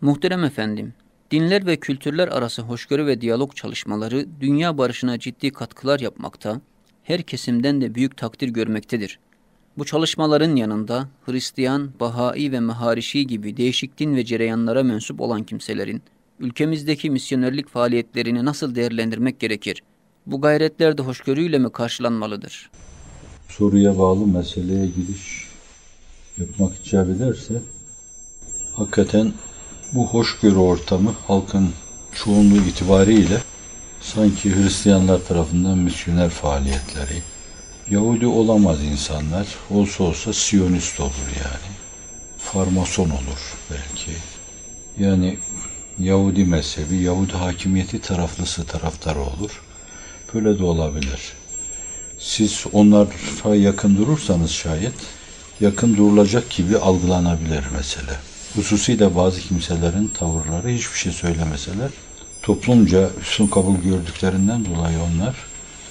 Muhterem efendim, dinler ve kültürler arası hoşgörü ve diyalog çalışmaları dünya barışına ciddi katkılar yapmakta, her kesimden de büyük takdir görmektedir. Bu çalışmaların yanında Hristiyan, Bahai ve Meharişi gibi değişik din ve cereyanlara mensup olan kimselerin ülkemizdeki misyonerlik faaliyetlerini nasıl değerlendirmek gerekir? Bu gayretler de hoşgörüyle mi karşılanmalıdır? Soruya bağlı meseleye giriş yapmak icap ederse hakikaten bu hoşgörü ortamı halkın çoğunluğu itibariyle sanki Hristiyanlar tarafından misyoner faaliyetleri, Yahudi olamaz insanlar, olsa olsa Siyonist olur yani. Farmason olur belki. Yani Yahudi mezhebi, Yahudi hakimiyeti taraflısı taraftarı olur. Böyle de olabilir. Siz onlara yakın durursanız şayet, yakın durulacak gibi algılanabilir mesele. Hususiyle bazı kimselerin tavırları hiçbir şey söylemeseler, toplumca üstün kabul gördüklerinden dolayı onlar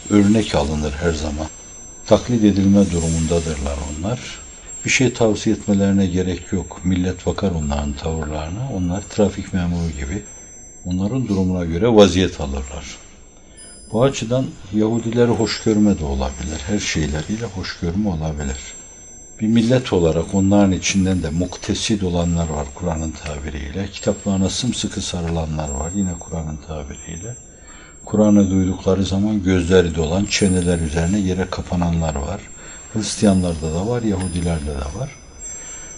örnek alınır her zaman. Taklit edilme durumundadırlar onlar. Bir şey tavsiye etmelerine gerek yok. Millet bakar onların tavırlarına. Onlar trafik memuru gibi. Onların durumuna göre vaziyet alırlar. Bu açıdan Yahudileri hoş görme de olabilir. Her şeyleriyle hoş görme olabilir. Bir millet olarak onların içinden de muktesid olanlar var Kur'an'ın tabiriyle. Kitaplarına sımsıkı sarılanlar var yine Kur'an'ın tabiriyle. Kur'an'ı duydukları zaman gözleri dolan, çeneler üzerine yere kapananlar var. Hristiyanlarda da var, Yahudilerde de var.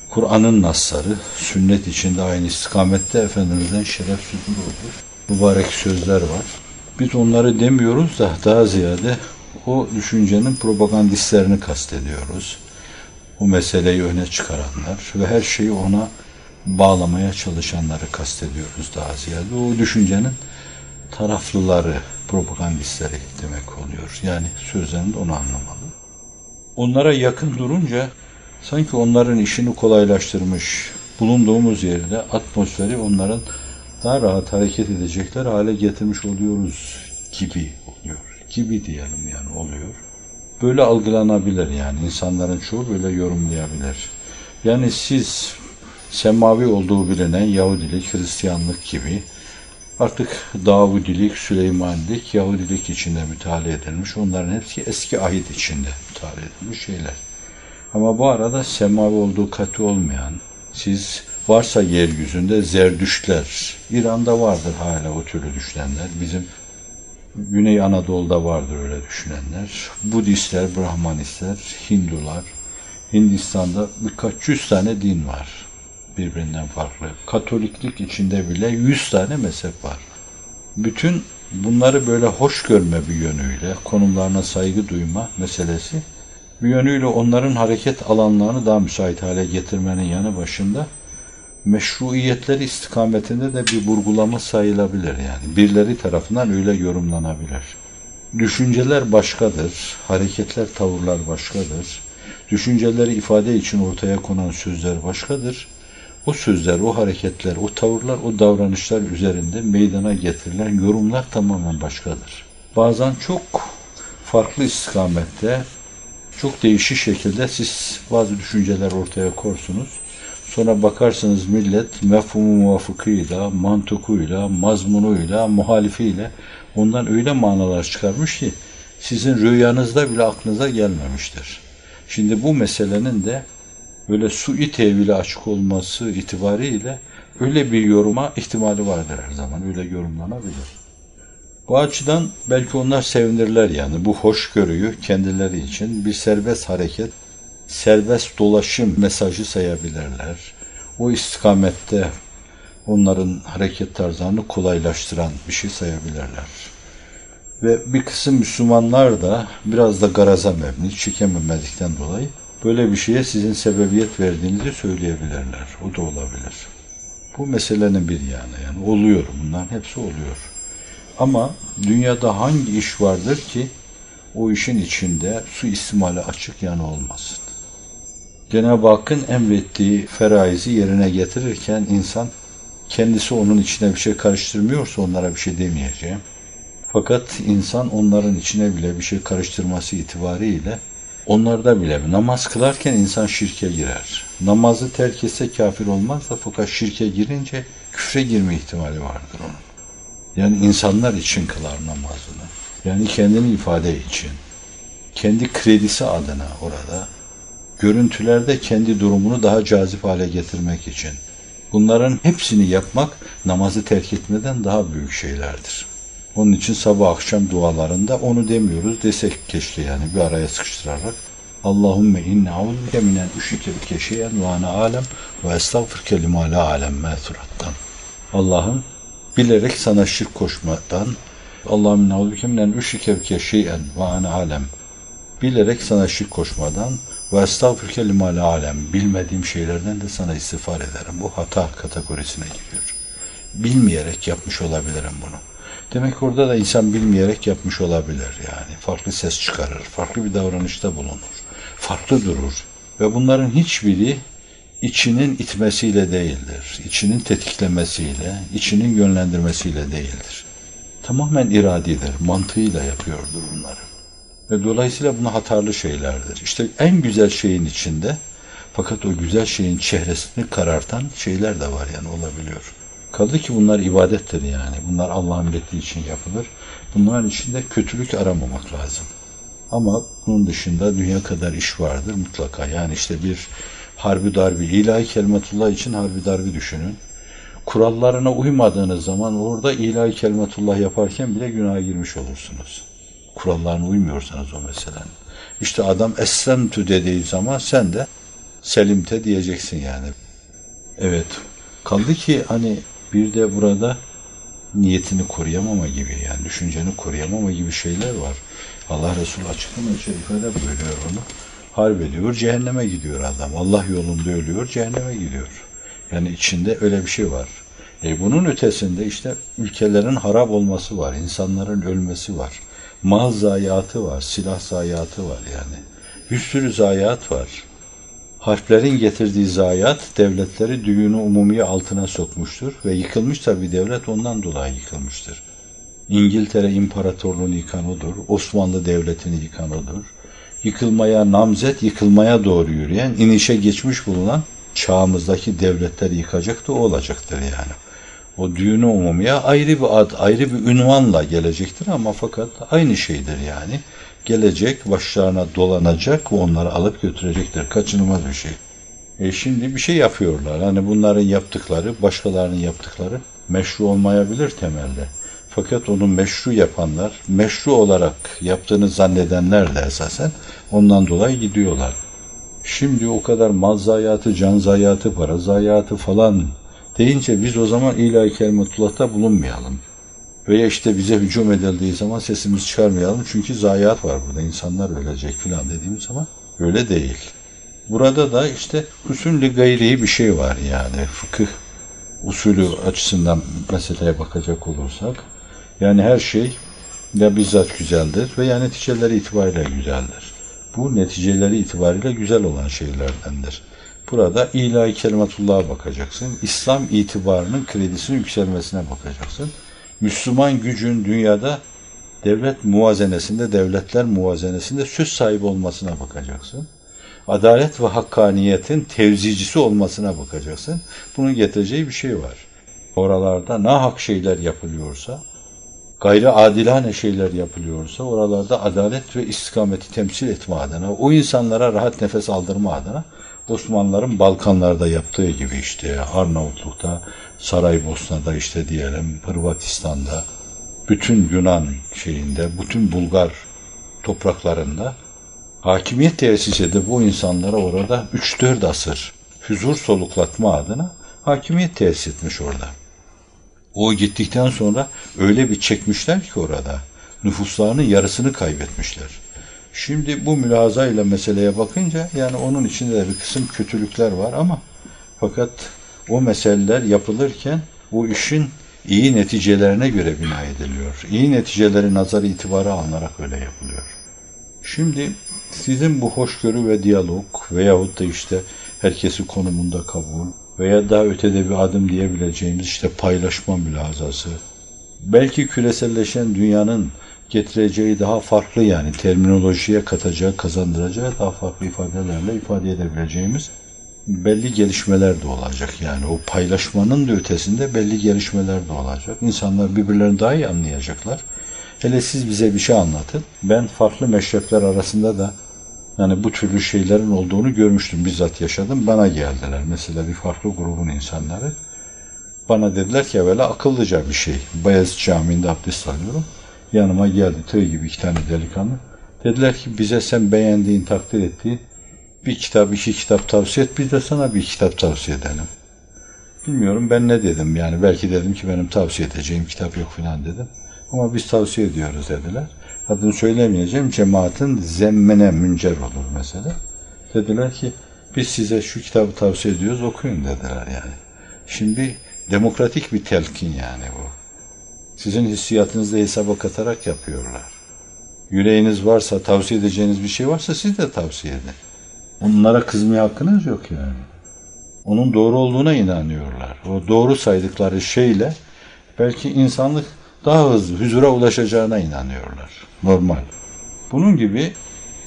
Kur'an'ın nasları, sünnet içinde aynı istikamette Efendimiz'den şeref sütun olur. Mübarek sözler var. Biz onları demiyoruz da daha ziyade o düşüncenin propagandistlerini kastediyoruz. O meseleyi öne çıkaranlar ve her şeyi ona bağlamaya çalışanları kastediyoruz daha ziyade. O düşüncenin taraflıları, propagandistleri demek oluyor. Yani sözlerinde onu anlamalı. Onlara yakın durunca sanki onların işini kolaylaştırmış, bulunduğumuz yerde atmosferi onların daha rahat hareket edecekler hale getirmiş oluyoruz gibi oluyor. Gibi diyelim yani oluyor. Böyle algılanabilir yani insanların çoğu böyle yorumlayabilir. Yani siz semavi olduğu bilinen Yahudilik, Hristiyanlık gibi artık Davudilik, Süleymanilik, Yahudilik içinde müteala edilmiş. Onların hepsi eski ahit içinde müteala edilmiş şeyler. Ama bu arada semavi olduğu katı olmayan, siz varsa yeryüzünde zerdüştler, İran'da vardır hala o türlü düşünenler. Bizim Güney Anadolu'da vardır öyle düşünenler. Budistler, Brahmanistler, Hindular. Hindistan'da birkaç yüz tane din var birbirinden farklı. Katoliklik içinde bile yüz tane mezhep var. Bütün bunları böyle hoş görme bir yönüyle, konumlarına saygı duyma meselesi bir yönüyle onların hareket alanlarını daha müsait hale getirmenin yanı başında meşruiyetleri istikametinde de bir vurgulama sayılabilir yani. Birileri tarafından öyle yorumlanabilir. Düşünceler başkadır, hareketler, tavırlar başkadır. Düşünceleri ifade için ortaya konan sözler başkadır. O sözler, o hareketler, o tavırlar, o davranışlar üzerinde meydana getirilen yorumlar tamamen başkadır. Bazen çok farklı istikamette, çok değişik şekilde siz bazı düşünceler ortaya korsunuz. Sonra bakarsınız millet mefhumu muvafıkıyla, mantıkuyla, mazmunuyla, muhalifiyle ondan öyle manalar çıkarmış ki sizin rüyanızda bile aklınıza gelmemiştir. Şimdi bu meselenin de böyle sui tevhile açık olması itibariyle öyle bir yoruma ihtimali vardır her zaman. Öyle yorumlanabilir. Bu açıdan belki onlar sevinirler yani. Bu hoşgörüyü kendileri için bir serbest hareket, serbest dolaşım mesajı sayabilirler. O istikamette onların hareket tarzlarını kolaylaştıran bir şey sayabilirler. Ve bir kısım Müslümanlar da biraz da garaza mebni, çekememezlikten dolayı böyle bir şeye sizin sebebiyet verdiğinizi söyleyebilirler. O da olabilir. Bu meselenin bir yanı yani oluyor. Bunların hepsi oluyor. Ama dünyada hangi iş vardır ki o işin içinde su istimali açık yanı olmasın? Cenab-ı Hakk'ın emrettiği feraizi yerine getirirken insan kendisi onun içine bir şey karıştırmıyorsa onlara bir şey demeyeceğim. Fakat insan onların içine bile bir şey karıştırması itibariyle Onlarda bile namaz kılarken insan şirke girer. Namazı terk etse kafir olmaz da fakat şirke girince küfre girme ihtimali vardır onun. Yani insanlar için kılar namazını. Yani kendini ifade için. Kendi kredisi adına orada. Görüntülerde kendi durumunu daha cazip hale getirmek için. Bunların hepsini yapmak namazı terk etmeden daha büyük şeylerdir. Onun için sabah akşam dualarında onu demiyoruz desek keşke yani bir araya sıkıştırarak. Allahümme inne auzike minen üşike bike şeyen alem ve estağfirke lima alem mesurattan. Allah'ım bilerek sana şirk koşmadan Allahümme inne auzike minen üşike bike şeyen alem bilerek sana şirk koşmadan ve estağfirke lima alem bilmediğim şeylerden de sana istiğfar ederim. Bu hata kategorisine giriyor. Bilmeyerek yapmış olabilirim bunu. Demek orada da insan bilmeyerek yapmış olabilir yani. Farklı ses çıkarır, farklı bir davranışta bulunur, farklı durur. Ve bunların hiçbiri içinin itmesiyle değildir. içinin tetiklemesiyle, içinin yönlendirmesiyle değildir. Tamamen iradidir, mantığıyla yapıyordur bunları. Ve dolayısıyla bunlar hatarlı şeylerdir. İşte en güzel şeyin içinde fakat o güzel şeyin çehresini karartan şeyler de var yani olabiliyor. Kaldı ki bunlar ibadettir yani. Bunlar Allah'ın emrettiği için yapılır. Bunların içinde kötülük aramamak lazım. Ama bunun dışında dünya kadar iş vardır mutlaka. Yani işte bir harbi darbi, ilahi kelimetullah için harbi darbi düşünün. Kurallarına uymadığınız zaman orada ilahi kelimetullah yaparken bile günaha girmiş olursunuz. Kurallarına uymuyorsanız o meselenin. İşte adam eslemtü dediği zaman sen de selimte diyeceksin yani. Evet. Kaldı ki hani bir de burada niyetini koruyamama gibi yani düşünceni koruyamama gibi şeyler var. Allah Resulü açıklama şerifede buyuruyor onu. Harp ediyor, cehenneme gidiyor adam. Allah yolunda ölüyor, cehenneme gidiyor. Yani içinde öyle bir şey var. E bunun ötesinde işte ülkelerin harap olması var, insanların ölmesi var. Mal zayiatı var, silah zayiatı var yani. Bir sürü zayiat var. Harflerin getirdiği zayiat devletleri düğünü umumiye altına sokmuştur ve yıkılmış tabi devlet ondan dolayı yıkılmıştır. İngiltere İmparatorluğunu yıkan odur, Osmanlı Devleti'ni yıkan odur. Yıkılmaya namzet, yıkılmaya doğru yürüyen, inişe geçmiş bulunan çağımızdaki devletleri yıkacak da o olacaktır yani. O düğünü umumiye ayrı bir ad, ayrı bir ünvanla gelecektir ama fakat aynı şeydir yani gelecek, başlarına dolanacak ve onları alıp götürecektir. Kaçınılmaz bir şey. E şimdi bir şey yapıyorlar. Hani bunların yaptıkları, başkalarının yaptıkları meşru olmayabilir temelde. Fakat onu meşru yapanlar, meşru olarak yaptığını zannedenler de esasen ondan dolayı gidiyorlar. Şimdi o kadar mal zayiatı, can zayiatı, para zayiatı falan deyince biz o zaman ilahi kelimetullah'ta bulunmayalım. Veya işte bize hücum edildiği zaman sesimizi çıkarmayalım çünkü zayiat var burada insanlar ölecek filan dediğimiz zaman öyle değil. Burada da işte hüsnü gayri bir şey var yani fıkıh usulü açısından meseleye bakacak olursak. Yani her şey ya bizzat güzeldir veya neticeleri itibariyle güzeldir. Bu neticeleri itibariyle güzel olan şeylerdendir. Burada ilahi kelimetullah'a bakacaksın. İslam itibarının kredisinin yükselmesine bakacaksın. Müslüman gücün dünyada devlet muvazenesinde, devletler muvazenesinde söz sahibi olmasına bakacaksın. Adalet ve hakkaniyetin tevzicisi olmasına bakacaksın. Bunun getireceği bir şey var. Oralarda nahak şeyler yapılıyorsa, gayri adilane şeyler yapılıyorsa, oralarda adalet ve istikameti temsil etme adına, o insanlara rahat nefes aldırma adına Osmanlıların Balkanlarda yaptığı gibi işte Arnavutluk'ta, Saraybosna'da işte diyelim Hırvatistan'da, bütün Yunan şeyinde, bütün Bulgar topraklarında hakimiyet tesis edip bu insanlara orada 3-4 asır huzur soluklatma adına hakimiyet tesis etmiş orada. O gittikten sonra öyle bir çekmişler ki orada nüfuslarının yarısını kaybetmişler. Şimdi bu mülazayla meseleye bakınca yani onun içinde de bir kısım kötülükler var ama fakat o meseleler yapılırken bu işin iyi neticelerine göre bina ediliyor. İyi neticeleri nazar itibarı alınarak öyle yapılıyor. Şimdi sizin bu hoşgörü ve diyalog veyahut da işte herkesi konumunda kabul veya daha ötede bir adım diyebileceğimiz işte paylaşma mülazası, belki küreselleşen dünyanın getireceği daha farklı yani terminolojiye katacağı, kazandıracağı daha farklı ifadelerle ifade edebileceğimiz belli gelişmeler de olacak. Yani o paylaşmanın da ötesinde belli gelişmeler de olacak. İnsanlar birbirlerini daha iyi anlayacaklar. Hele siz bize bir şey anlatın. Ben farklı meşrepler arasında da yani bu türlü şeylerin olduğunu görmüştüm. Bizzat yaşadım. Bana geldiler. Mesela bir farklı grubun insanları. Bana dediler ki evvela akıllıca bir şey. Bayezid Camii'nde abdest alıyorum. Yanıma geldi tığ gibi iki tane delikanlı. Dediler ki bize sen beğendiğin, takdir ettiğin bir kitap, iki kitap tavsiye et. Biz de sana bir kitap tavsiye edelim. Bilmiyorum ben ne dedim. Yani belki dedim ki benim tavsiye edeceğim kitap yok falan dedim. Ama biz tavsiye ediyoruz dediler. Adını söylemeyeceğim. Cemaatin zemmene müncer olur mesela. Dediler ki biz size şu kitabı tavsiye ediyoruz okuyun dediler yani. Şimdi demokratik bir telkin yani bu. Sizin hissiyatınızda hesaba katarak yapıyorlar. Yüreğiniz varsa, tavsiye edeceğiniz bir şey varsa siz de tavsiye edin. Onlara kızmaya hakkınız yok yani. Onun doğru olduğuna inanıyorlar. O doğru saydıkları şeyle belki insanlık daha hızlı huzura ulaşacağına inanıyorlar. Normal. Bunun gibi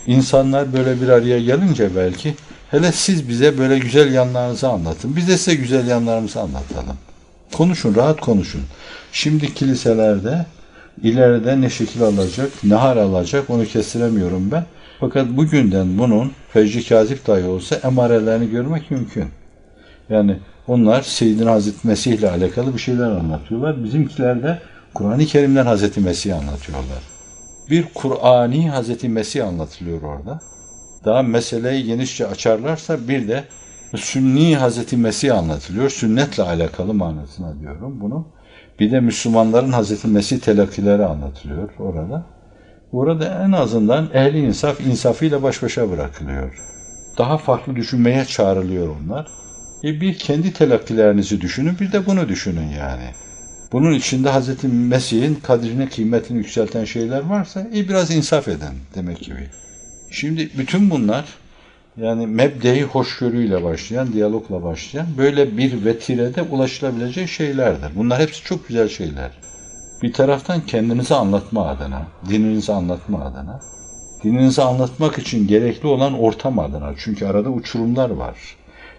insanlar böyle bir araya gelince belki hele siz bize böyle güzel yanlarınızı anlatın. Biz de size güzel yanlarımızı anlatalım. Konuşun, rahat konuşun. Şimdi kiliselerde ileride ne şekil alacak, ne hal alacak onu kestiremiyorum ben. Fakat bugünden bunun fecri kazip dahi olsa emarelerini görmek mümkün. Yani onlar Seyyidin Hazreti Mesih ile alakalı bir şeyler anlatıyorlar. Bizimkiler de Kur'an-ı Kerim'den Hazreti Mesih'i anlatıyorlar. Bir Kur'ani Hazreti Mesih anlatılıyor orada. Daha meseleyi genişçe açarlarsa bir de Sünni Hazreti Mesih anlatılıyor. Sünnetle alakalı manasına diyorum bunu. Bir de Müslümanların Hazreti Mesih telakkileri anlatılıyor orada. Burada en azından ehli insaf insafıyla baş başa bırakılıyor. Daha farklı düşünmeye çağrılıyor onlar. E bir kendi telakkilerinizi düşünün, bir de bunu düşünün yani. Bunun içinde Hz. Mesih'in kadrini, kıymetini yükselten şeyler varsa e biraz insaf edin demek gibi. Şimdi bütün bunlar yani mebdeyi hoşgörüyle başlayan, diyalogla başlayan böyle bir vetirede ulaşılabilecek şeylerdir. Bunlar hepsi çok güzel şeyler. Bir taraftan kendinizi anlatma adına, dininizi anlatma adına, dininizi anlatmak için gerekli olan ortam adına. Çünkü arada uçurumlar var.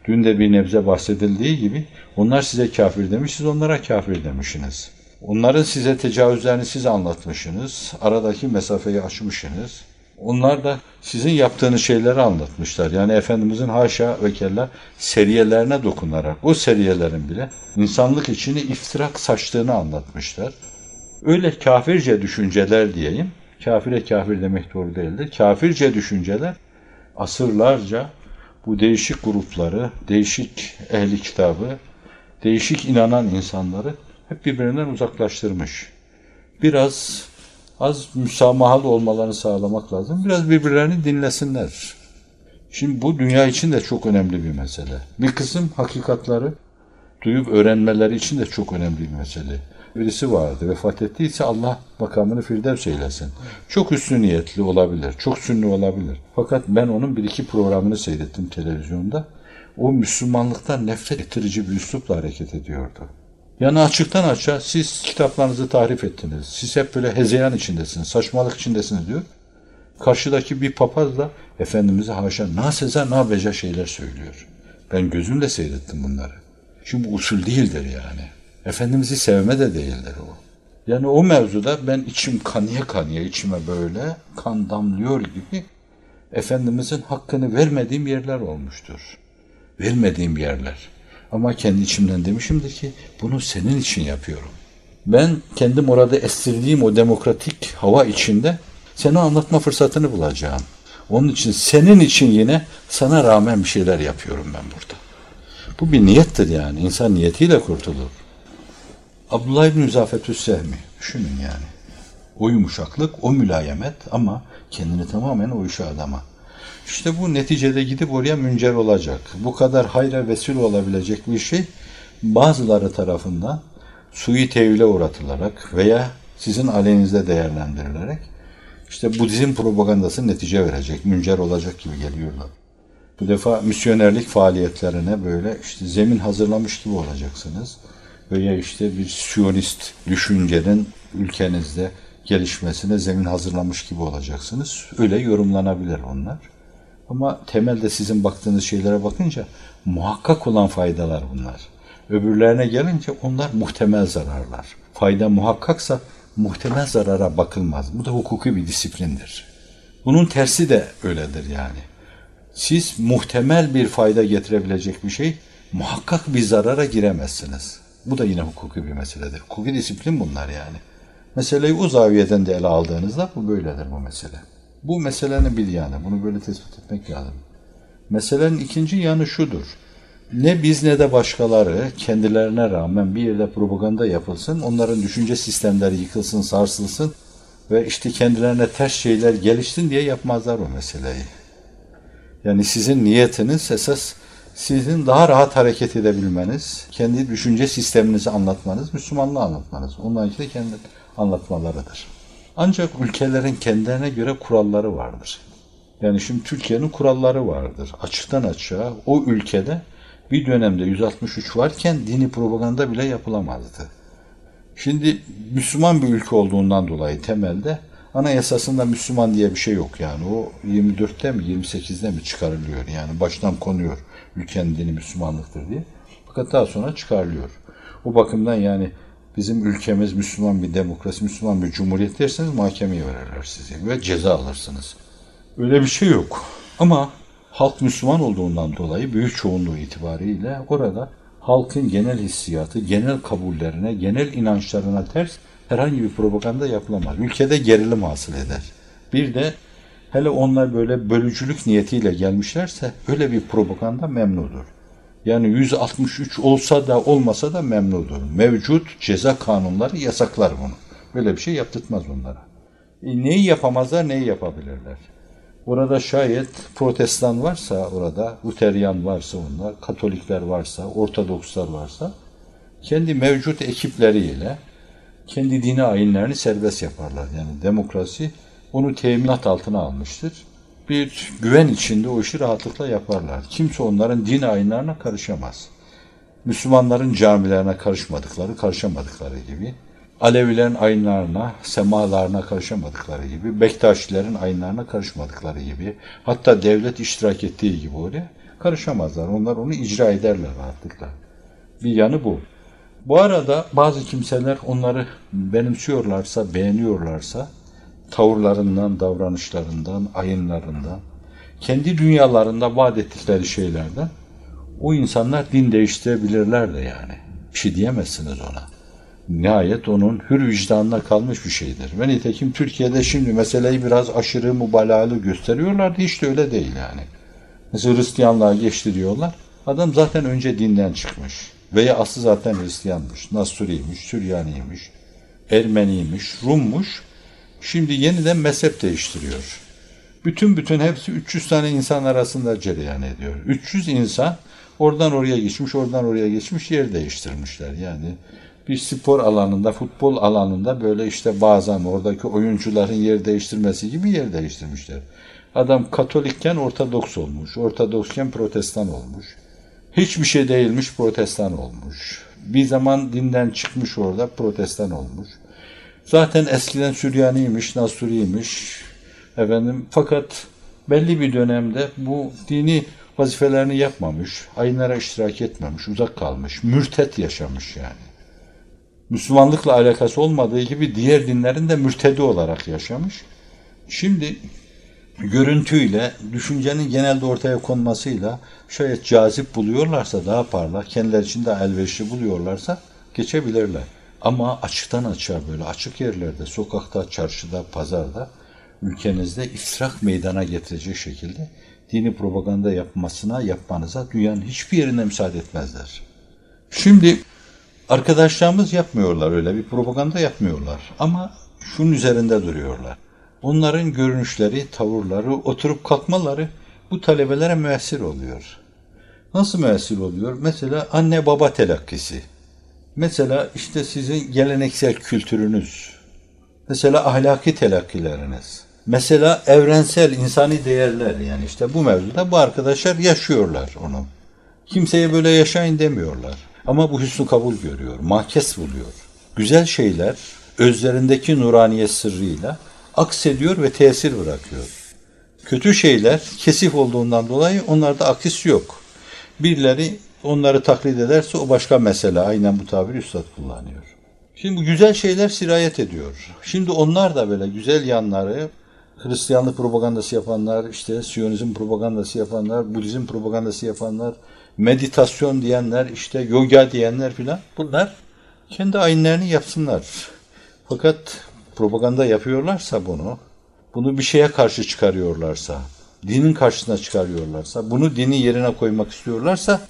Dün de bir nebze bahsedildiği gibi onlar size kafir demiş, siz onlara kafir demişsiniz. Onların size tecavüzlerini siz anlatmışsınız, aradaki mesafeyi aşmışsınız. Onlar da sizin yaptığınız şeyleri anlatmışlar. Yani Efendimizin haşa ve kella seriyelerine dokunarak, o seriyelerin bile insanlık içini iftirak saçtığını anlatmışlar. Öyle kafirce düşünceler diyeyim, kafire kafir demek doğru değildir. Kafirce düşünceler asırlarca bu değişik grupları, değişik ehli kitabı, değişik inanan insanları hep birbirinden uzaklaştırmış. Biraz az müsamahalı olmalarını sağlamak lazım. Biraz birbirlerini dinlesinler. Şimdi bu dünya için de çok önemli bir mesele. Bir kısım hakikatları duyup öğrenmeleri için de çok önemli bir mesele. Birisi vardı vefat ettiyse Allah makamını firdevs eylesin. Çok üstün niyetli olabilir, çok sünni olabilir. Fakat ben onun bir iki programını seyrettim televizyonda. O Müslümanlıktan nefret ettirici bir üslupla hareket ediyordu. Yani açıktan açığa siz kitaplarınızı tahrif ettiniz. Siz hep böyle hezeyan içindesiniz, saçmalık içindesiniz diyor. Karşıdaki bir papaz da Efendimiz'e haşa naseza nabeca şeyler söylüyor. Ben gözümle seyrettim bunları. Çünkü usul değildir yani. Efendimiz'i sevme de değildir o. Yani o mevzuda ben içim kanıya kanıya içime böyle kan damlıyor gibi Efendimiz'in hakkını vermediğim yerler olmuştur. Vermediğim yerler. Ama kendi içimden demişimdir ki bunu senin için yapıyorum. Ben kendim orada estirdiğim o demokratik hava içinde seni anlatma fırsatını bulacağım. Onun için senin için yine sana rağmen bir şeyler yapıyorum ben burada. Bu bir niyettir yani. İnsan niyetiyle kurtulur. Abdullah İbni Müzafetüs Sehmi. Düşünün yani. O yumuşaklık, o mülayemet ama kendini tamamen o işe adama. İşte bu neticede gidip oraya müncer olacak. Bu kadar hayra vesile olabilecek bir şey bazıları tarafından suyu tevhile uğratılarak veya sizin aleyhinizde değerlendirilerek işte Budizm propagandası netice verecek, müncer olacak gibi geliyorlar. Bu defa misyonerlik faaliyetlerine böyle işte zemin hazırlamış gibi olacaksınız. Veya işte bir siyonist düşüncenin ülkenizde gelişmesine zemin hazırlamış gibi olacaksınız. Öyle yorumlanabilir onlar. Ama temelde sizin baktığınız şeylere bakınca muhakkak olan faydalar bunlar. Öbürlerine gelince onlar muhtemel zararlar. Fayda muhakkaksa muhtemel zarara bakılmaz. Bu da hukuki bir disiplindir. Bunun tersi de öyledir yani. Siz muhtemel bir fayda getirebilecek bir şey muhakkak bir zarara giremezsiniz. Bu da yine hukuki bir meseledir. Hukuki disiplin bunlar yani. Meseleyi o zaviyeden de ele aldığınızda bu böyledir bu mesele. Bu meselenin bir yanı. Bunu böyle tespit etmek lazım. Meselenin ikinci yanı şudur. Ne biz ne de başkaları kendilerine rağmen bir yerde propaganda yapılsın, onların düşünce sistemleri yıkılsın, sarsılsın ve işte kendilerine ters şeyler gelişsin diye yapmazlar o meseleyi. Yani sizin niyetiniz esas sizin daha rahat hareket edebilmeniz, kendi düşünce sisteminizi anlatmanız, Müslümanlığı anlatmanız. Onlarınki de kendi anlatmalarıdır. Ancak ülkelerin kendilerine göre kuralları vardır. Yani şimdi Türkiye'nin kuralları vardır. Açıktan açığa o ülkede bir dönemde 163 varken dini propaganda bile yapılamazdı. Şimdi Müslüman bir ülke olduğundan dolayı temelde anayasasında Müslüman diye bir şey yok yani. O 24'te mi 28'de mi çıkarılıyor yani baştan konuyor ülkenin dini Müslümanlıktır diye. Fakat daha sonra çıkarılıyor. O bakımdan yani bizim ülkemiz Müslüman bir demokrasi, Müslüman bir cumhuriyet derseniz mahkemeye verirler sizi ve ceza alırsınız. Öyle bir şey yok. Ama halk Müslüman olduğundan dolayı büyük çoğunluğu itibariyle orada halkın genel hissiyatı, genel kabullerine, genel inançlarına ters herhangi bir propaganda yapılamaz. Ülkede gerilim hasıl eder. Bir de hele onlar böyle bölücülük niyetiyle gelmişlerse öyle bir propaganda memnudur. Yani 163 olsa da olmasa da memnudur. Mevcut ceza kanunları yasaklar bunu. Böyle bir şey yaptırtmaz onlara. E, neyi yapamazlar, neyi yapabilirler? Orada şayet protestan varsa orada, Luteryan varsa onlar, Katolikler varsa, Ortodokslar varsa kendi mevcut ekipleriyle kendi dini ayinlerini serbest yaparlar. Yani demokrasi onu teminat altına almıştır. Bir güven içinde o işi rahatlıkla yaparlar. Kimse onların din ayinlerine karışamaz. Müslümanların camilerine karışmadıkları, karışamadıkları gibi Alevilerin ayinlarına, semalarına karışamadıkları gibi, Bektaşilerin ayinlarına karışmadıkları gibi, hatta devlet iştirak ettiği gibi oraya karışamazlar. Onlar onu icra ederler rahatlıkla. Bir yanı bu. Bu arada bazı kimseler onları benimsiyorlarsa, beğeniyorlarsa, tavırlarından, davranışlarından, ayınlarından, kendi dünyalarında vaat ettikleri şeylerden o insanlar din değiştirebilirler de yani. Bir şey diyemezsiniz ona nihayet onun hür vicdanına kalmış bir şeydir. Ve nitekim Türkiye'de şimdi meseleyi biraz aşırı mübalağalı gösteriyorlardı. Hiç de öyle değil yani. Mesela Hristiyanlığa geçti diyorlar. Adam zaten önce dinden çıkmış. Veya aslı zaten Hristiyanmış. Nasuriymiş, Süryaniymiş, Ermeniymiş, Rummuş. Şimdi yeniden mezhep değiştiriyor. Bütün bütün hepsi 300 tane insan arasında cereyan ediyor. 300 insan oradan oraya geçmiş, oradan oraya geçmiş, yer değiştirmişler. Yani bir spor alanında, futbol alanında böyle işte bazen oradaki oyuncuların yer değiştirmesi gibi yer değiştirmişler. Adam Katolikken Ortodoks olmuş, Ortodoksken Protestan olmuş. Hiçbir şey değilmiş Protestan olmuş. Bir zaman dinden çıkmış orada Protestan olmuş. Zaten eskiden Süryaniymiş, Nasuriymiş. Efendim fakat belli bir dönemde bu dini vazifelerini yapmamış, ayınlara iştirak etmemiş, uzak kalmış, mürtet yaşamış yani. Müslümanlıkla alakası olmadığı gibi diğer dinlerin de mürtedi olarak yaşamış. Şimdi görüntüyle, düşüncenin genelde ortaya konmasıyla şayet cazip buluyorlarsa daha parlak, kendileri için de elverişli buluyorlarsa geçebilirler. Ama açıktan açığa böyle açık yerlerde, sokakta, çarşıda, pazarda ülkenizde iftirak meydana getirecek şekilde dini propaganda yapmasına, yapmanıza dünyanın hiçbir yerinde müsaade etmezler. Şimdi Arkadaşlarımız yapmıyorlar öyle bir propaganda yapmıyorlar ama şunun üzerinde duruyorlar. Onların görünüşleri, tavırları, oturup kalkmaları bu talebelere müessir oluyor. Nasıl müessir oluyor? Mesela anne baba telakkisi. Mesela işte sizin geleneksel kültürünüz. Mesela ahlaki telakkileriniz. Mesela evrensel insani değerler yani işte bu mevzuda bu arkadaşlar yaşıyorlar onu. Kimseye böyle yaşayın demiyorlar. Ama bu hüsnü kabul görüyor, mahkes buluyor. Güzel şeyler özlerindeki nuraniyet sırrıyla aksediyor ve tesir bırakıyor. Kötü şeyler kesif olduğundan dolayı onlarda akis yok. Birileri onları taklit ederse o başka mesele. Aynen bu tabiri üstad kullanıyor. Şimdi bu güzel şeyler sirayet ediyor. Şimdi onlar da böyle güzel yanları Hristiyanlık propagandası yapanlar, işte Siyonizm propagandası yapanlar, Budizm propagandası yapanlar, meditasyon diyenler, işte yoga diyenler filan bunlar kendi ayinlerini yapsınlar. Fakat propaganda yapıyorlarsa bunu, bunu bir şeye karşı çıkarıyorlarsa, dinin karşısına çıkarıyorlarsa, bunu dini yerine koymak istiyorlarsa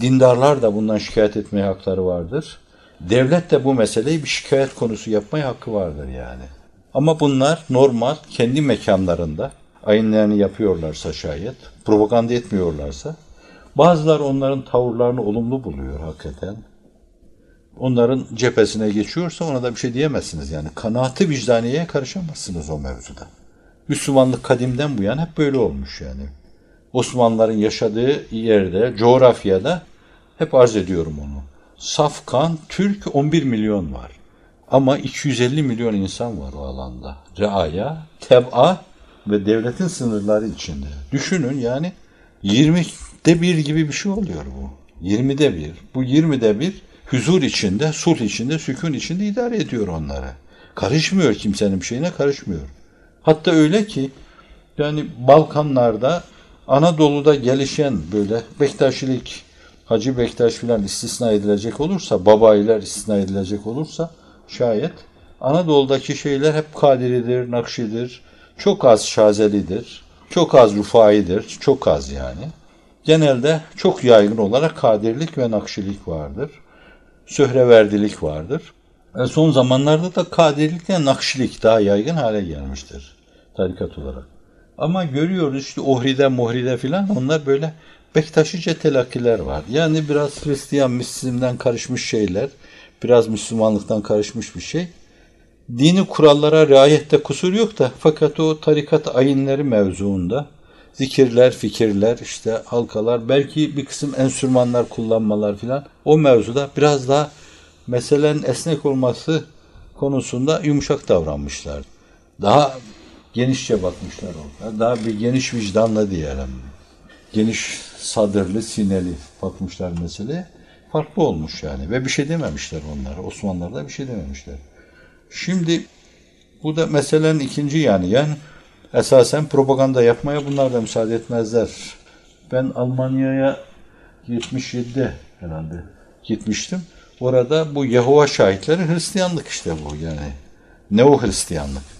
dindarlar da bundan şikayet etmeye hakları vardır. Devlet de bu meseleyi bir şikayet konusu yapmaya hakkı vardır yani. Ama bunlar normal kendi mekanlarında ayinlerini yapıyorlarsa şayet, propaganda etmiyorlarsa bazılar onların tavırlarını olumlu buluyor hakikaten. Onların cephesine geçiyorsa ona da bir şey diyemezsiniz yani. Kanaatı vicdaniyeye karışamazsınız o mevzuda. Müslümanlık kadimden bu yana hep böyle olmuş yani. Osmanlıların yaşadığı yerde, coğrafyada hep arz ediyorum onu. Safkan, Türk 11 milyon var. Ama 250 milyon insan var o alanda. Reaya, teb'a ve devletin sınırları içinde. Düşünün yani 20'de bir gibi bir şey oluyor bu. 20'de bir. Bu 20'de bir huzur içinde, sulh içinde, sükun içinde idare ediyor onları. Karışmıyor kimsenin şeyine karışmıyor. Hatta öyle ki yani Balkanlarda Anadolu'da gelişen böyle Bektaşilik, Hacı Bektaş filan istisna edilecek olursa, babayiler istisna edilecek olursa şayet Anadolu'daki şeyler hep Kadiridir, Nakşidir, çok az Şazelidir, çok az Rufai'dir, çok az yani. Genelde çok yaygın olarak Kadirlik ve Nakşilik vardır. Söhreverdilik vardır. E son zamanlarda da Kadirlik ve Nakşilik daha yaygın hale gelmiştir tarikat olarak. Ama görüyoruz işte Ohri'de, Mohri'de filan onlar böyle Bektaşice telakkiler var. Yani biraz Hristiyan, Müslümden karışmış şeyler, biraz Müslümanlıktan karışmış bir şey. Dini kurallara riayette kusur yok da fakat o tarikat ayinleri mevzuunda zikirler, fikirler, işte halkalar, belki bir kısım enstrümanlar kullanmalar filan o mevzuda biraz daha meselenin esnek olması konusunda yumuşak davranmışlar. Daha genişçe bakmışlar orada. Daha bir geniş vicdanla diyelim. Geniş sadırlı, sineli bakmışlar meseleye. Farklı olmuş yani ve bir şey dememişler onlar. Osmanlılar da bir şey dememişler. Şimdi bu da meselenin ikinci yani. Yani esasen propaganda yapmaya bunlar da müsaade etmezler. Ben Almanya'ya 77'de herhalde gitmiştim. Orada bu Yehova şahitleri Hristiyanlık işte bu yani. Neo Hristiyanlık.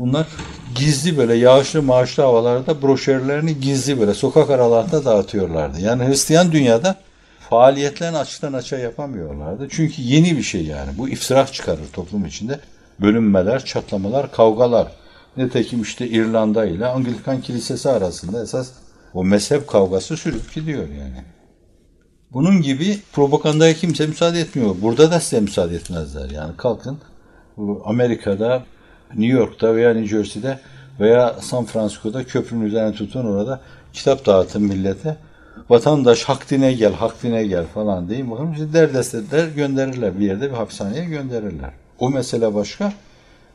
Bunlar gizli böyle yağışlı maaşlı havalarda broşürlerini gizli böyle sokak aralarında dağıtıyorlardı. Yani Hristiyan dünyada faaliyetlerini açıktan açığa yapamıyorlardı. Çünkü yeni bir şey yani. Bu iftirak çıkarır toplum içinde. Bölünmeler, çatlamalar, kavgalar. Nitekim işte İrlanda ile Anglikan Kilisesi arasında esas o mezhep kavgası sürüp gidiyor yani. Bunun gibi propagandaya kimse müsaade etmiyor. Burada da size müsaade etmezler. Yani kalkın Amerika'da, New York'ta veya New Jersey'de veya San Francisco'da köprünün üzerine tutun orada kitap dağıtın millete. Vatandaş hak dine gel, hak dine gel falan deyin. Bakalım işte derdest eder, gönderirler bir yerde bir hapishaneye gönderirler. O mesele başka.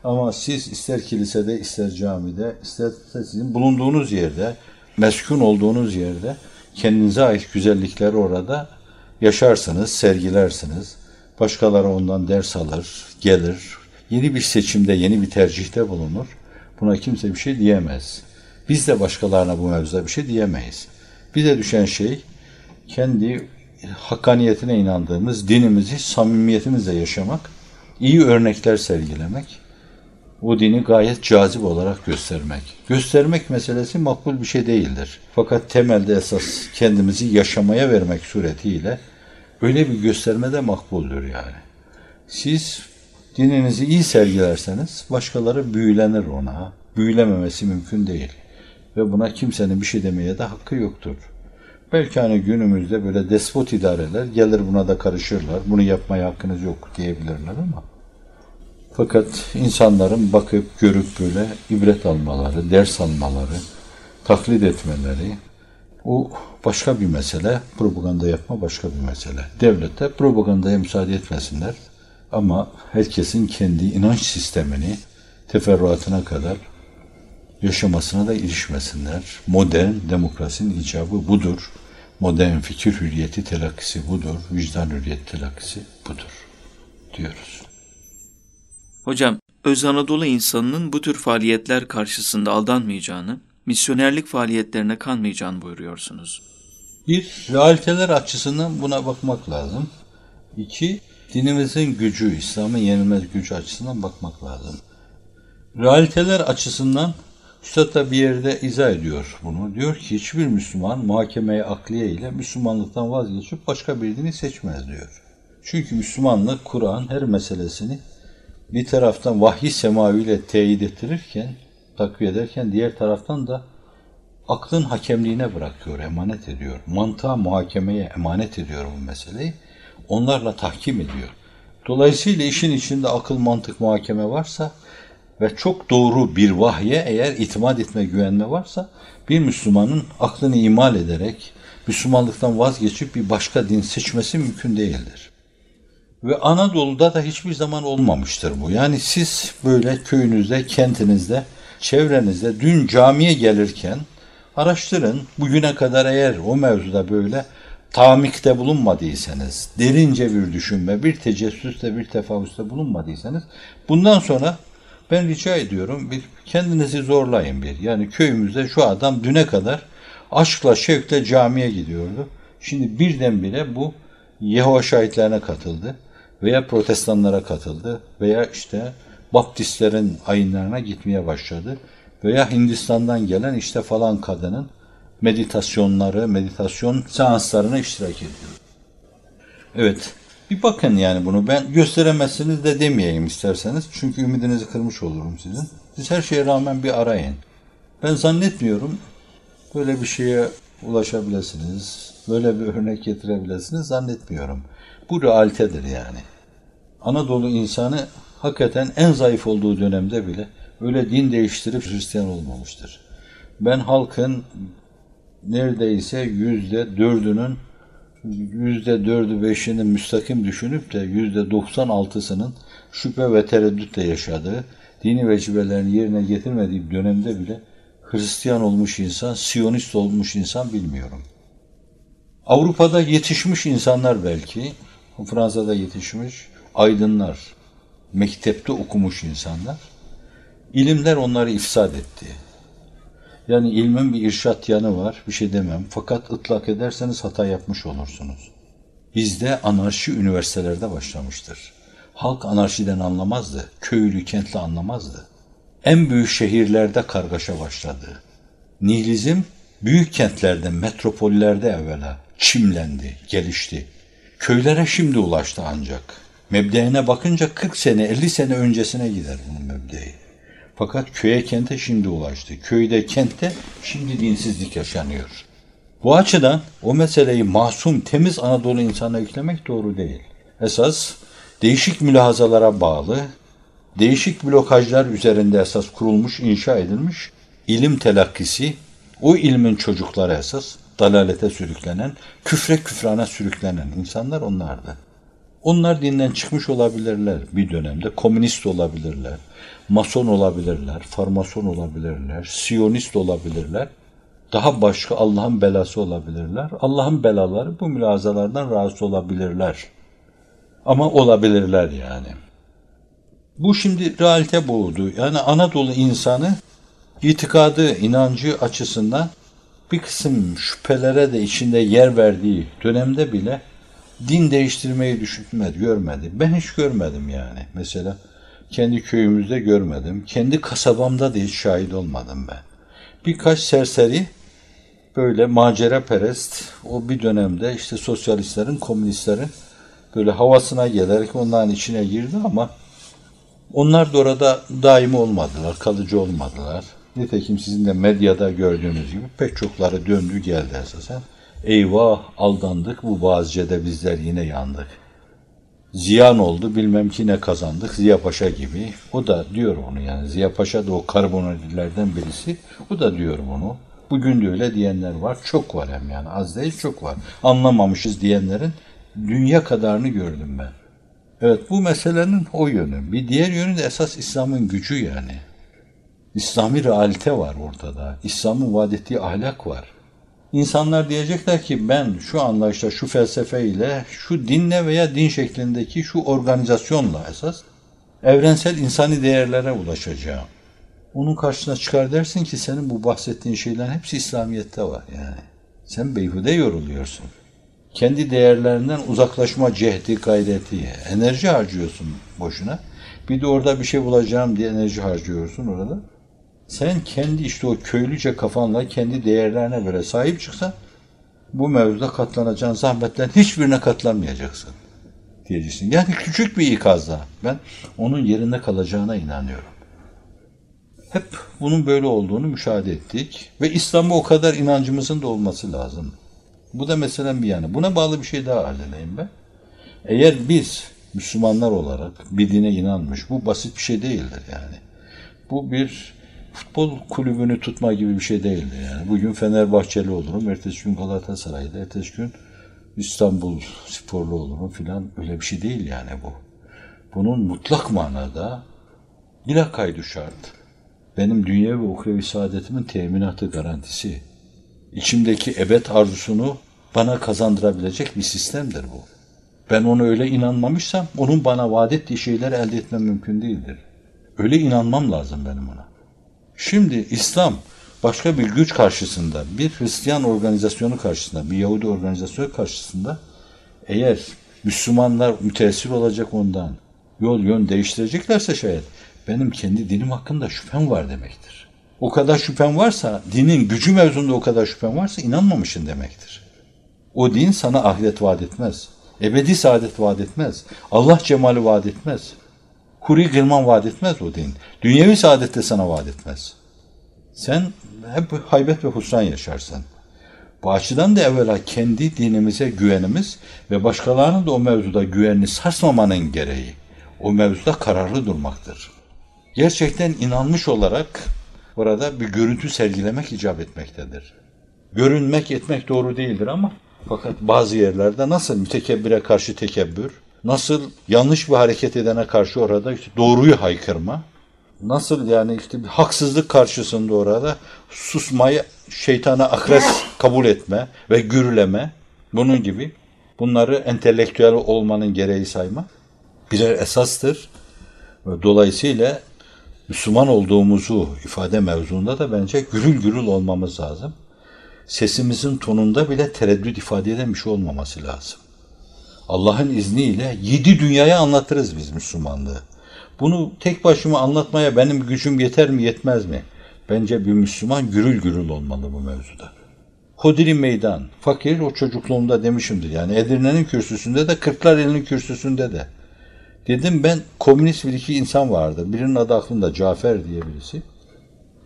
Ama siz ister kilisede, ister camide, ister sizin bulunduğunuz yerde, meskun olduğunuz yerde kendinize ait güzellikleri orada yaşarsınız, sergilersiniz. Başkaları ondan ders alır, gelir. Yeni bir seçimde, yeni bir tercihte bulunur. Buna kimse bir şey diyemez. Biz de başkalarına bu mevzuda bir şey diyemeyiz. Bize düşen şey kendi hakkaniyetine inandığımız dinimizi samimiyetimizle yaşamak, iyi örnekler sergilemek, o dini gayet cazip olarak göstermek. Göstermek meselesi makbul bir şey değildir. Fakat temelde esas kendimizi yaşamaya vermek suretiyle öyle bir gösterme de makbuldür yani. Siz dininizi iyi sergilerseniz başkaları büyülenir ona. Büyülememesi mümkün değil. Ve buna kimsenin bir şey demeye de hakkı yoktur. Belki hani günümüzde böyle despot idareler gelir buna da karışırlar. Bunu yapmaya hakkınız yok diyebilirler ama fakat insanların bakıp görüp böyle ibret almaları, ders almaları, taklit etmeleri o başka bir mesele. Propaganda yapma başka bir mesele. Devlette propagandaya müsaade etmesinler. Ama herkesin kendi inanç sistemini teferruatına kadar yaşamasına da ilişmesinler. Modern demokrasinin icabı budur. Modern fikir hürriyeti telakkisi budur. Vicdan hürriyeti telakkisi budur diyoruz. Hocam, Öz Anadolu insanının bu tür faaliyetler karşısında aldanmayacağını, misyonerlik faaliyetlerine kanmayacağını buyuruyorsunuz. Bir, realiteler açısından buna bakmak lazım. İki, dinimizin gücü, İslam'ın yenilmez gücü açısından bakmak lazım. Realiteler açısından Üstad da bir yerde izah ediyor bunu. Diyor ki hiçbir Müslüman muhakemeye akliye ile Müslümanlıktan vazgeçip başka bir dini seçmez diyor. Çünkü Müslümanlık Kur'an her meselesini bir taraftan vahiy semaviyle teyit ettirirken, takviye ederken diğer taraftan da aklın hakemliğine bırakıyor, emanet ediyor. Mantığa, muhakemeye emanet ediyor bu meseleyi. Onlarla tahkim ediyor. Dolayısıyla işin içinde akıl, mantık, muhakeme varsa ve çok doğru bir vahye eğer itimat etme, güvenme varsa bir Müslümanın aklını imal ederek Müslümanlıktan vazgeçip bir başka din seçmesi mümkün değildir. Ve Anadolu'da da hiçbir zaman olmamıştır bu. Yani siz böyle köyünüzde, kentinizde, çevrenizde dün camiye gelirken araştırın. Bugüne kadar eğer o mevzuda böyle tamikte bulunmadıysanız, derince bir düşünme, bir tecessüste, bir tefavüste bulunmadıysanız bundan sonra ben rica ediyorum bir kendinizi zorlayın bir. Yani köyümüzde şu adam düne kadar aşkla şevkle camiye gidiyordu. Şimdi birdenbire bu Yehova şahitlerine katıldı veya protestanlara katıldı veya işte Baptistlerin ayinlerine gitmeye başladı veya Hindistan'dan gelen işte falan kadının meditasyonları, meditasyon seanslarına iştirak ediyor. Evet, bir bakın yani bunu. Ben gösteremezsiniz de demeyeyim isterseniz. Çünkü ümidinizi kırmış olurum sizin. Siz her şeye rağmen bir arayın. Ben zannetmiyorum böyle bir şeye ulaşabilirsiniz. Böyle bir örnek getirebilirsiniz zannetmiyorum. Bu realitedir yani. Anadolu insanı hakikaten en zayıf olduğu dönemde bile öyle din değiştirip Hristiyan olmamıştır. Ben halkın neredeyse yüzde dördünün yüzde dördü beşini müstakim düşünüp de yüzde doksan altısının şüphe ve tereddütle yaşadığı, dini vecibelerini yerine getirmediği dönemde bile Hristiyan olmuş insan, Siyonist olmuş insan bilmiyorum. Avrupa'da yetişmiş insanlar belki, Fransa'da yetişmiş aydınlar, mektepte okumuş insanlar, ilimler onları ifsad etti. Yani ilmin bir irşat yanı var, bir şey demem. Fakat ıtlak ederseniz hata yapmış olursunuz. Bizde anarşi üniversitelerde başlamıştır. Halk anarşiden anlamazdı, köylü kentli anlamazdı. En büyük şehirlerde kargaşa başladı. Nihilizm büyük kentlerde, metropollerde evvela çimlendi, gelişti. Köylere şimdi ulaştı ancak. Mebdeğine bakınca 40 sene, 50 sene öncesine gider bunun mebdeği. Fakat köye kente şimdi ulaştı. Köyde kentte şimdi dinsizlik yaşanıyor. Bu açıdan o meseleyi masum, temiz Anadolu insana yüklemek doğru değil. Esas değişik mülahazalara bağlı, değişik blokajlar üzerinde esas kurulmuş, inşa edilmiş ilim telakkisi, o ilmin çocukları esas dalalete sürüklenen, küfre küfrana sürüklenen insanlar onlardı. Onlar dinden çıkmış olabilirler bir dönemde, komünist olabilirler, mason olabilirler, farmason olabilirler, siyonist olabilirler. Daha başka Allah'ın belası olabilirler. Allah'ın belaları bu mülazalardan rahatsız olabilirler. Ama olabilirler yani. Bu şimdi realite boğdu. Yani Anadolu insanı itikadı, inancı açısından bir kısım şüphelere de içinde yer verdiği dönemde bile din değiştirmeyi düşünmedi, görmedi. Ben hiç görmedim yani. Mesela kendi köyümüzde görmedim. Kendi kasabamda da hiç şahit olmadım ben. Birkaç serseri böyle macera perest o bir dönemde işte sosyalistlerin, komünistlerin böyle havasına gelerek onların içine girdi ama onlar da orada daim olmadılar, kalıcı olmadılar. Nitekim sizin de medyada gördüğünüz gibi pek çokları döndü geldi esasen. Eyvah aldandık bu vaziyede bizler yine yandık. Ziyan oldu bilmem ki ne kazandık Ziya Paşa gibi. O da diyor onu yani Ziya Paşa da o karbonadilerden birisi. O da diyor bunu. Bugün de öyle diyenler var. Çok var hem yani az değil çok var. Anlamamışız diyenlerin dünya kadarını gördüm ben. Evet bu meselenin o yönü. Bir diğer yönü de esas İslam'ın gücü yani. İslami realite var ortada. İslam'ın ettiği ahlak var. İnsanlar diyecekler ki ben şu anlayışla, şu felsefeyle, şu dinle veya din şeklindeki şu organizasyonla esas evrensel insani değerlere ulaşacağım. Onun karşısına çıkar dersin ki senin bu bahsettiğin şeylerin hepsi İslamiyet'te var yani. Sen beyhude yoruluyorsun. Kendi değerlerinden uzaklaşma cehdi, gayreti, enerji harcıyorsun boşuna. Bir de orada bir şey bulacağım diye enerji harcıyorsun orada. Sen kendi işte o köylüce kafanla kendi değerlerine göre sahip çıksan bu mevzuda katlanacağın zahmetlerin hiçbirine katlanmayacaksın diyeceksin. Yani küçük bir ikazla ben onun yerinde kalacağına inanıyorum. Hep bunun böyle olduğunu müşahede ettik ve İslam'a o kadar inancımızın da olması lazım. Bu da meselen bir yani. Buna bağlı bir şey daha arz edeyim ben. Eğer biz Müslümanlar olarak bir dine inanmış, bu basit bir şey değildir yani. Bu bir futbol kulübünü tutma gibi bir şey değildir yani. Bugün Fenerbahçeli olurum, ertesi gün Galatasaray'da, ertesi gün İstanbul sporlu olurum filan öyle bir şey değil yani bu. Bunun mutlak manada ila kaydı şart. Benim dünya ve ukrevi saadetimin teminatı garantisi. İçimdeki ebed arzusunu bana kazandırabilecek bir sistemdir bu. Ben onu öyle inanmamışsam onun bana vaat ettiği şeyleri elde etmem mümkün değildir. Öyle inanmam lazım benim ona. Şimdi İslam başka bir güç karşısında, bir Hristiyan organizasyonu karşısında, bir Yahudi organizasyonu karşısında eğer Müslümanlar müteessir olacak ondan, yol yön değiştireceklerse şayet benim kendi dinim hakkında şüphem var demektir. O kadar şüphem varsa, dinin gücü mevzunda o kadar şüphem varsa inanmamışsın demektir. O din sana ahiret vaat etmez. Ebedi saadet vaat etmez. Allah cemali vaat etmez. Huri gırman vaat etmez o din. Dünyevi saadet de sana vaat etmez. Sen hep haybet ve husran yaşarsın. Bu açıdan da evvela kendi dinimize güvenimiz ve başkalarının da o mevzuda güvenini sarsmamanın gereği o mevzuda kararlı durmaktır. Gerçekten inanmış olarak burada bir görüntü sergilemek icap etmektedir. Görünmek etmek doğru değildir ama fakat bazı yerlerde nasıl mütekebbire karşı tekebbür, nasıl yanlış bir hareket edene karşı orada işte doğruyu haykırma, nasıl yani işte bir haksızlık karşısında orada susmayı şeytana akres kabul etme ve gürleme bunun gibi bunları entelektüel olmanın gereği sayma birer esastır. Dolayısıyla Müslüman olduğumuzu ifade mevzunda da bence gürül gürül olmamız lazım. Sesimizin tonunda bile tereddüt ifade eden olmaması lazım. Allah'ın izniyle yedi dünyaya anlatırız biz Müslümanlığı. Bunu tek başıma anlatmaya benim gücüm yeter mi yetmez mi? Bence bir Müslüman gürül gürül olmalı bu mevzuda. Hodri meydan. Fakir o çocukluğumda demişimdir. Yani Edirne'nin kürsüsünde de Kırklareli'nin kürsüsünde de. Dedim ben komünist bir iki insan vardı. Birinin adı aklımda Cafer diye birisi.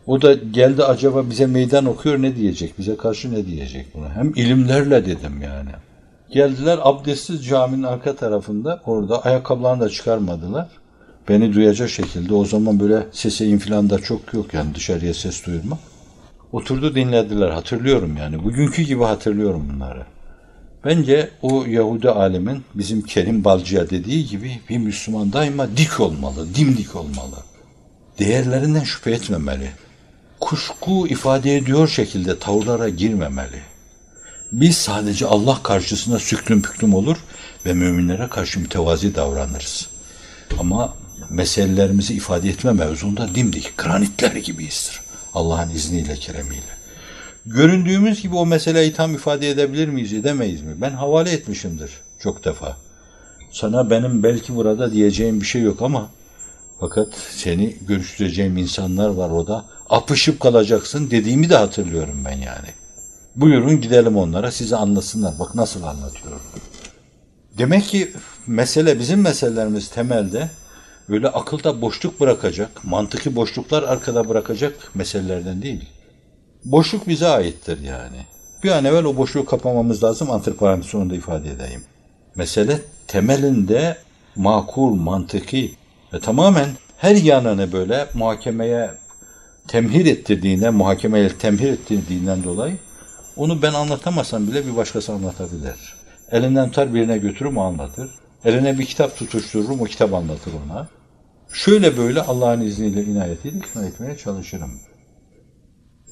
O da geldi acaba bize meydan okuyor ne diyecek? Bize karşı ne diyecek buna? Hem ilimlerle dedim yani. Geldiler abdestsiz caminin arka tarafında orada ayakkabılarını da çıkarmadılar. Beni duyacak şekilde o zaman böyle sese infilanda çok yok yani dışarıya ses duyurma. Oturdu dinlediler hatırlıyorum yani. Bugünkü gibi hatırlıyorum bunları. Bence o Yahudi alemin bizim Kerim Balcı'ya dediği gibi bir Müslüman daima dik olmalı, dimdik olmalı. Değerlerinden şüphe etmemeli. Kuşku ifade ediyor şekilde tavırlara girmemeli. Biz sadece Allah karşısında süklüm püklüm olur ve müminlere karşı mütevazi davranırız. Ama meselelerimizi ifade etme mevzunda dimdik, granitler gibiyizdir. Allah'ın izniyle, keremiyle. Göründüğümüz gibi o meseleyi tam ifade edebilir miyiz, edemeyiz mi? Ben havale etmişimdir çok defa. Sana benim belki burada diyeceğim bir şey yok ama fakat seni görüştüreceğim insanlar var o da. Apışıp kalacaksın dediğimi de hatırlıyorum ben yani. Buyurun gidelim onlara size anlasınlar. Bak nasıl anlatıyorum. Demek ki mesele bizim meselelerimiz temelde öyle akılda boşluk bırakacak, mantıki boşluklar arkada bırakacak meselelerden değil. Boşluk bize aittir yani. Bir an evvel o boşluğu kapamamız lazım antiparantez onu da ifade edeyim. Mesele temelinde makul, mantıki ve tamamen her yanını böyle muhakemeye temhir ettirdiğinden, muhakemeye temhir ettirdiğinden dolayı onu ben anlatamasam bile bir başkası anlatabilir. Elinden tutar birine götürür mü anlatır. Eline bir kitap tutuştururum, o kitap anlatır ona. Şöyle böyle Allah'ın izniyle inayetiyle ikna etmeye çalışırım.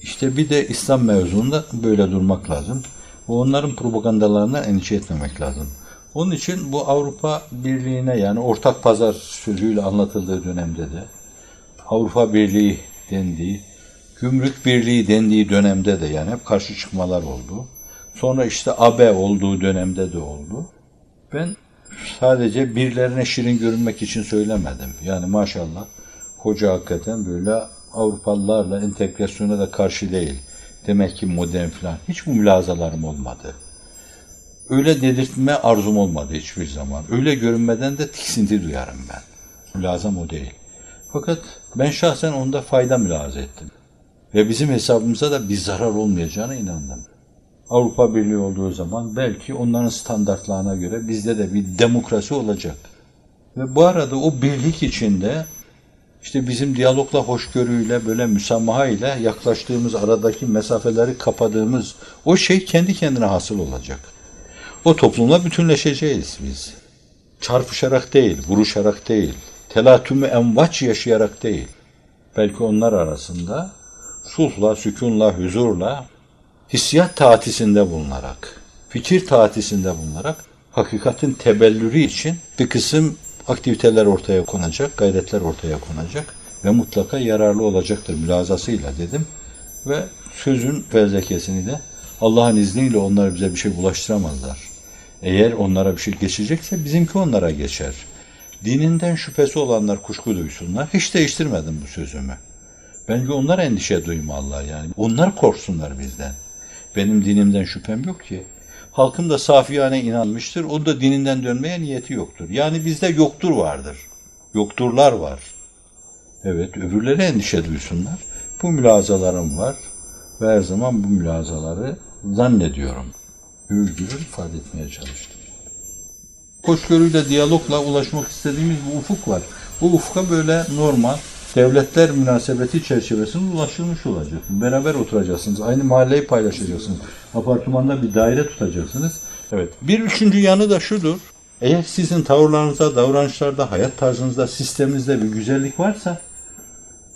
İşte bir de İslam mevzunda böyle durmak lazım. Ve onların propagandalarından endişe etmemek lazım. Onun için bu Avrupa Birliği'ne yani ortak pazar sözüyle anlatıldığı dönemde de Avrupa Birliği dendiği, Gümrük Birliği dendiği dönemde de yani hep karşı çıkmalar oldu. Sonra işte AB olduğu dönemde de oldu. Ben sadece birilerine şirin görünmek için söylemedim. Yani maşallah hoca hakikaten böyle Avrupalılarla entegrasyona da karşı değil. Demek ki modern falan. Hiç bu mülazalarım olmadı. Öyle dedirtme arzum olmadı hiçbir zaman. Öyle görünmeden de tiksinti duyarım ben. Mülazam o değil. Fakat ben şahsen onda fayda mülaza ettim. Ve bizim hesabımıza da bir zarar olmayacağına inandım. Avrupa Birliği olduğu zaman belki onların standartlarına göre bizde de bir demokrasi olacak. Ve bu arada o birlik içinde işte bizim diyalogla, hoşgörüyle, böyle müsamaha ile yaklaştığımız aradaki mesafeleri kapadığımız o şey kendi kendine hasıl olacak. O toplumla bütünleşeceğiz biz. Çarpışarak değil, vuruşarak değil, telatümü envaç yaşayarak değil. Belki onlar arasında sulhla, sükunla, huzurla, hissiyat taatisinde bulunarak, fikir taatisinde bulunarak hakikatin tebellürü için bir kısım aktiviteler ortaya konacak, gayretler ortaya konacak ve mutlaka yararlı olacaktır mülazasıyla dedim. Ve sözün fezlekesini de Allah'ın izniyle onlar bize bir şey bulaştıramazlar. Eğer onlara bir şey geçecekse bizimki onlara geçer. Dininden şüphesi olanlar kuşku duysunlar. Hiç değiştirmedim bu sözümü. Bence onlar endişe duymalılar yani. Onlar korksunlar bizden. Benim dinimden şüphem yok ki. Halkım da safiyane inanmıştır. O da dininden dönmeye niyeti yoktur. Yani bizde yoktur vardır. Yokturlar var. Evet, öbürleri endişe duysunlar. Bu mülazalarım var. Ve her zaman bu mülazaları zannediyorum. Gürül gürül ifade etmeye çalıştım. Hoşgörüyle, diyalogla ulaşmak istediğimiz bir ufuk var. Bu ufka böyle normal, devletler münasebeti çerçevesinde ulaşılmış olacak. Beraber oturacaksınız. Aynı mahalleyi paylaşacaksınız. Apartmanda bir daire tutacaksınız. Evet. Bir üçüncü yanı da şudur. Eğer sizin tavırlarınızda, davranışlarda, hayat tarzınızda, sisteminizde bir güzellik varsa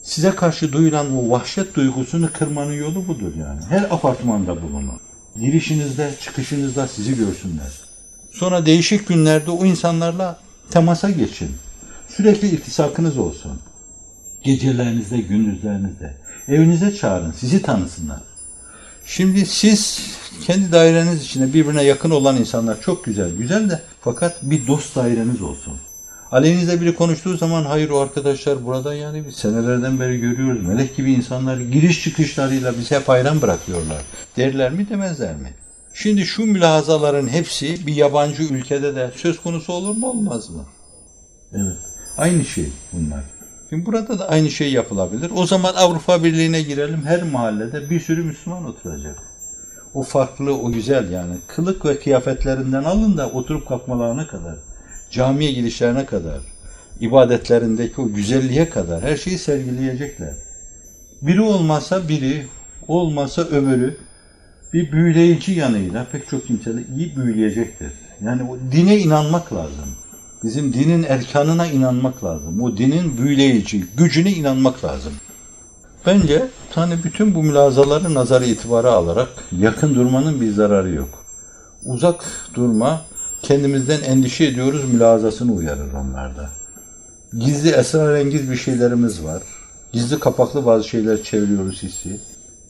size karşı duyulan o vahşet duygusunu kırmanın yolu budur yani. Her apartmanda bulunun. Girişinizde, çıkışınızda sizi görsünler. Sonra değişik günlerde o insanlarla temasa geçin. Sürekli iltisakınız olsun. Gecelerinizde, gündüzlerinizde. Evinize çağırın, sizi tanısınlar. Şimdi siz kendi daireniz içinde birbirine yakın olan insanlar çok güzel. Güzel de fakat bir dost daireniz olsun. Aleyhinizde biri konuştuğu zaman hayır o arkadaşlar burada yani biz senelerden beri görüyoruz. Melek gibi insanlar giriş çıkışlarıyla bize hep hayran bırakıyorlar. Derler mi demezler mi? Şimdi şu mülahazaların hepsi bir yabancı ülkede de söz konusu olur mu olmaz mı? Evet. Aynı şey bunlar. Şimdi burada da aynı şey yapılabilir. O zaman Avrupa Birliği'ne girelim. Her mahallede bir sürü Müslüman oturacak. O farklı, o güzel yani. Kılık ve kıyafetlerinden alın da oturup kalkmalarına kadar, camiye gidişlerine kadar, ibadetlerindeki o güzelliğe kadar her şeyi sergileyecekler. Biri olmasa biri, olmasa öbürü bir büyüleyici yanıyla pek çok kimseler iyi büyüleyecektir. Yani o dine inanmak lazım. Bizim dinin erkanına inanmak lazım. O dinin büyüleyici gücüne inanmak lazım. Bence hani bütün bu mülazaları nazara itibara alarak yakın durmanın bir zararı yok. Uzak durma, kendimizden endişe ediyoruz mülazasını uyarır onlarda. Gizli esrarengiz bir şeylerimiz var. Gizli kapaklı bazı şeyler çeviriyoruz hissi.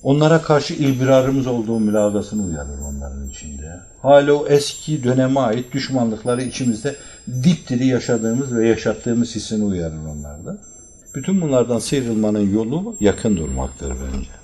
Onlara karşı ilbirarımız olduğu mülazasını uyarır onların içinde. Hala o eski döneme ait düşmanlıkları içimizde dipdiri yaşadığımız ve yaşattığımız hissini uyarır onlarda. Bütün bunlardan sıyrılmanın yolu yakın durmaktır bence.